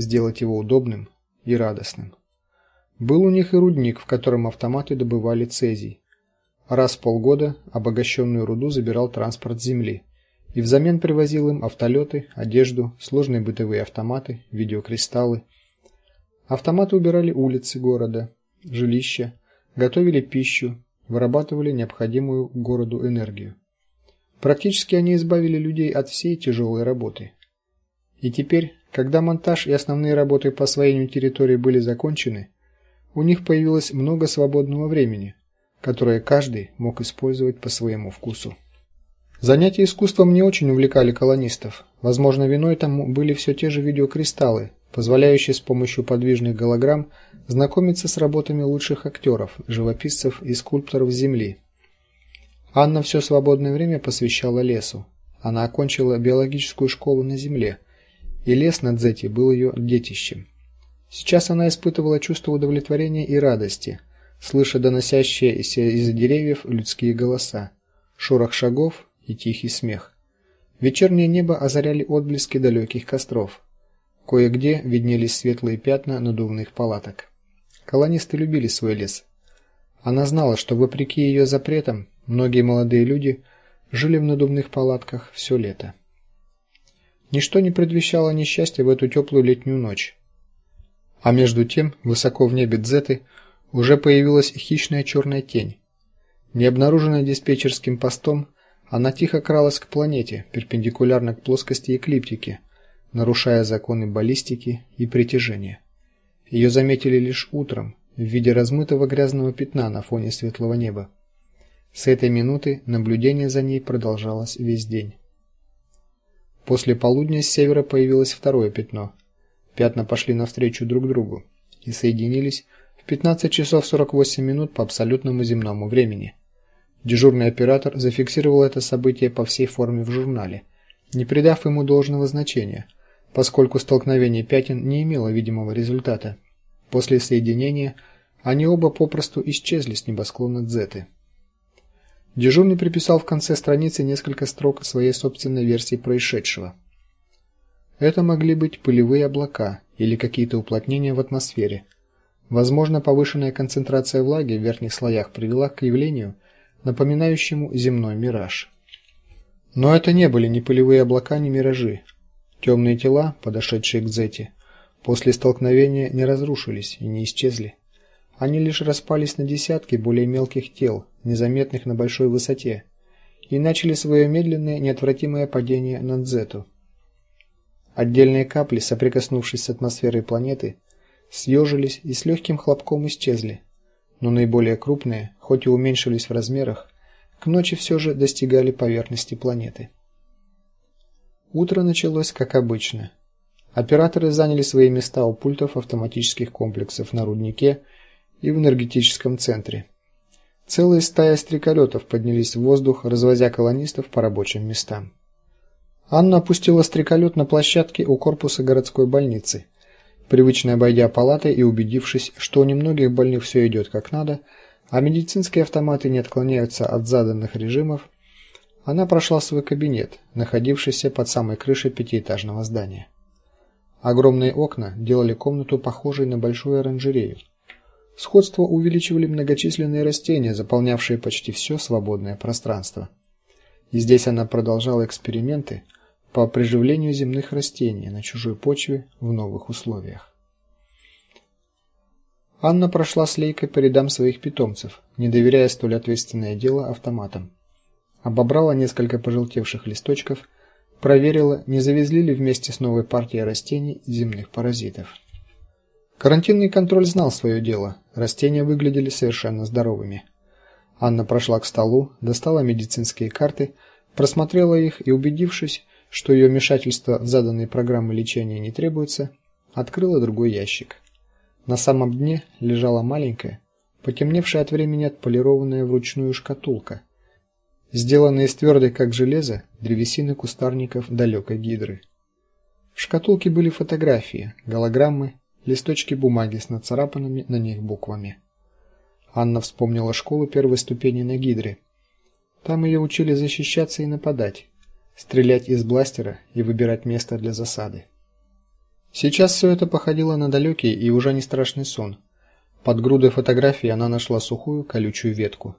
сделать его удобным и радостным. Был у них и рудник, в котором автоматы добывали цезий. Раз в полгода обогащенную руду забирал транспорт земли и взамен привозил им автолеты, одежду, сложные бытовые автоматы, видеокристаллы. Автоматы убирали улицы города, жилища, готовили пищу, вырабатывали необходимую городу энергию. Практически они избавили людей от всей тяжелой работы. И теперь, когда монтаж и основные работы по освоению территории были закончены, у них появилось много свободного времени, которое каждый мог использовать по своему вкусу. Занятия искусством не очень увлекали колонистов. Возможно, виной тому были все те же видеокристаллы, позволяющие с помощью подвижных голограмм знакомиться с работами лучших актеров, живописцев и скульпторов Земли. Анна все свободное время посвящала лесу. Она окончила биологическую школу на Земле, и лес над Дзети был ее детищем. Сейчас она испытывала чувство удовлетворения и радости, слыша доносящиеся из деревьев людские голоса, шорох шагов и тихий смех. Вечернее небо озаряли отблески далеких костров. Кое-где виднелись светлые пятна надувных палаток. Колонисты любили свой лес. Она знала, что вопреки ее запретам многие молодые люди жили в надувных палатках все лето. Ничто не предвещало несчастья в эту теплую летнюю ночь. А между тем, высоко в небе Дзеты уже появилась хищная черная тень. Не обнаруженная диспетчерским постом, она тихо кралась к планете, перпендикулярно к плоскости эклиптики, нарушая законы баллистики и притяжения. Ее заметили лишь утром в виде размытого грязного пятна на фоне светлого неба. С этой минуты наблюдение за ней продолжалось весь день. После полудня с севера появилось второе пятно. Пятна пошли навстречу друг другу и соединились в 15 часов 48 минут по абсолютному земному времени. Дежурный оператор зафиксировал это событие по всей форме в журнале, не придав ему должного значения – поскольку столкновение пятен не имело видимого результата. После соединения они оба попросту исчезли с небосклона Дзеты. Дежурный приписал в конце страницы несколько строк своей собственной версии происшедшего. Это могли быть пылевые облака или какие-то уплотнения в атмосфере. Возможно, повышенная концентрация влаги в верхних слоях привела к явлению, напоминающему земной мираж. Но это не были ни пылевые облака, ни миражи. Темные тела, подошедшие к Зете, после столкновения не разрушились и не исчезли. Они лишь распались на десятки более мелких тел, незаметных на большой высоте, и начали свое медленное, неотвратимое падение над Зету. Отдельные капли, соприкоснувшись с атмосферой планеты, съежились и с легким хлопком исчезли. Но наиболее крупные, хоть и уменьшились в размерах, к ночи все же достигали поверхности планеты. Утро началось как обычно. Операторы заняли свои места у пультов автоматических комплексов на руднике и в энергетическом центре. Целая стая стреколетов поднялись в воздух, развозя колонистов по рабочим местам. Анна опустила стреколет на площадке у корпуса городской больницы. Привычно обойдя палаты и убедившись, что у немногих больных все идет как надо, а медицинские автоматы не отклоняются от заданных режимов, она прошла в свой кабинет, находившийся под самой крышей пятиэтажного здания. Огромные окна делали комнату похожей на большую оранжерею. Сходство увеличивали многочисленные растения, заполнявшие почти все свободное пространство. И здесь она продолжала эксперименты по приживлению земных растений на чужой почве в новых условиях. Анна прошла с Лейкой по рядам своих питомцев, не доверяя столь ответственное дело автоматам обобрала несколько пожелтевших листочков, проверила, не завезли ли вместе с новой партией растений земных паразитов. Карантинный контроль знал свое дело. Растения выглядели совершенно здоровыми. Анна прошла к столу, достала медицинские карты, просмотрела их и, убедившись, что ее вмешательство в заданные программы лечения не требуется, открыла другой ящик. На самом дне лежала маленькая, потемневшая от времени отполированная вручную шкатулка сделанные из твердой, как железо, древесины кустарников далекой гидры. В шкатулке были фотографии, голограммы, листочки бумаги с нацарапанными на них буквами. Анна вспомнила школу первой ступени на гидре. Там ее учили защищаться и нападать, стрелять из бластера и выбирать место для засады. Сейчас все это походило на далекий и уже не страшный сон. Под грудой фотографий она нашла сухую колючую ветку.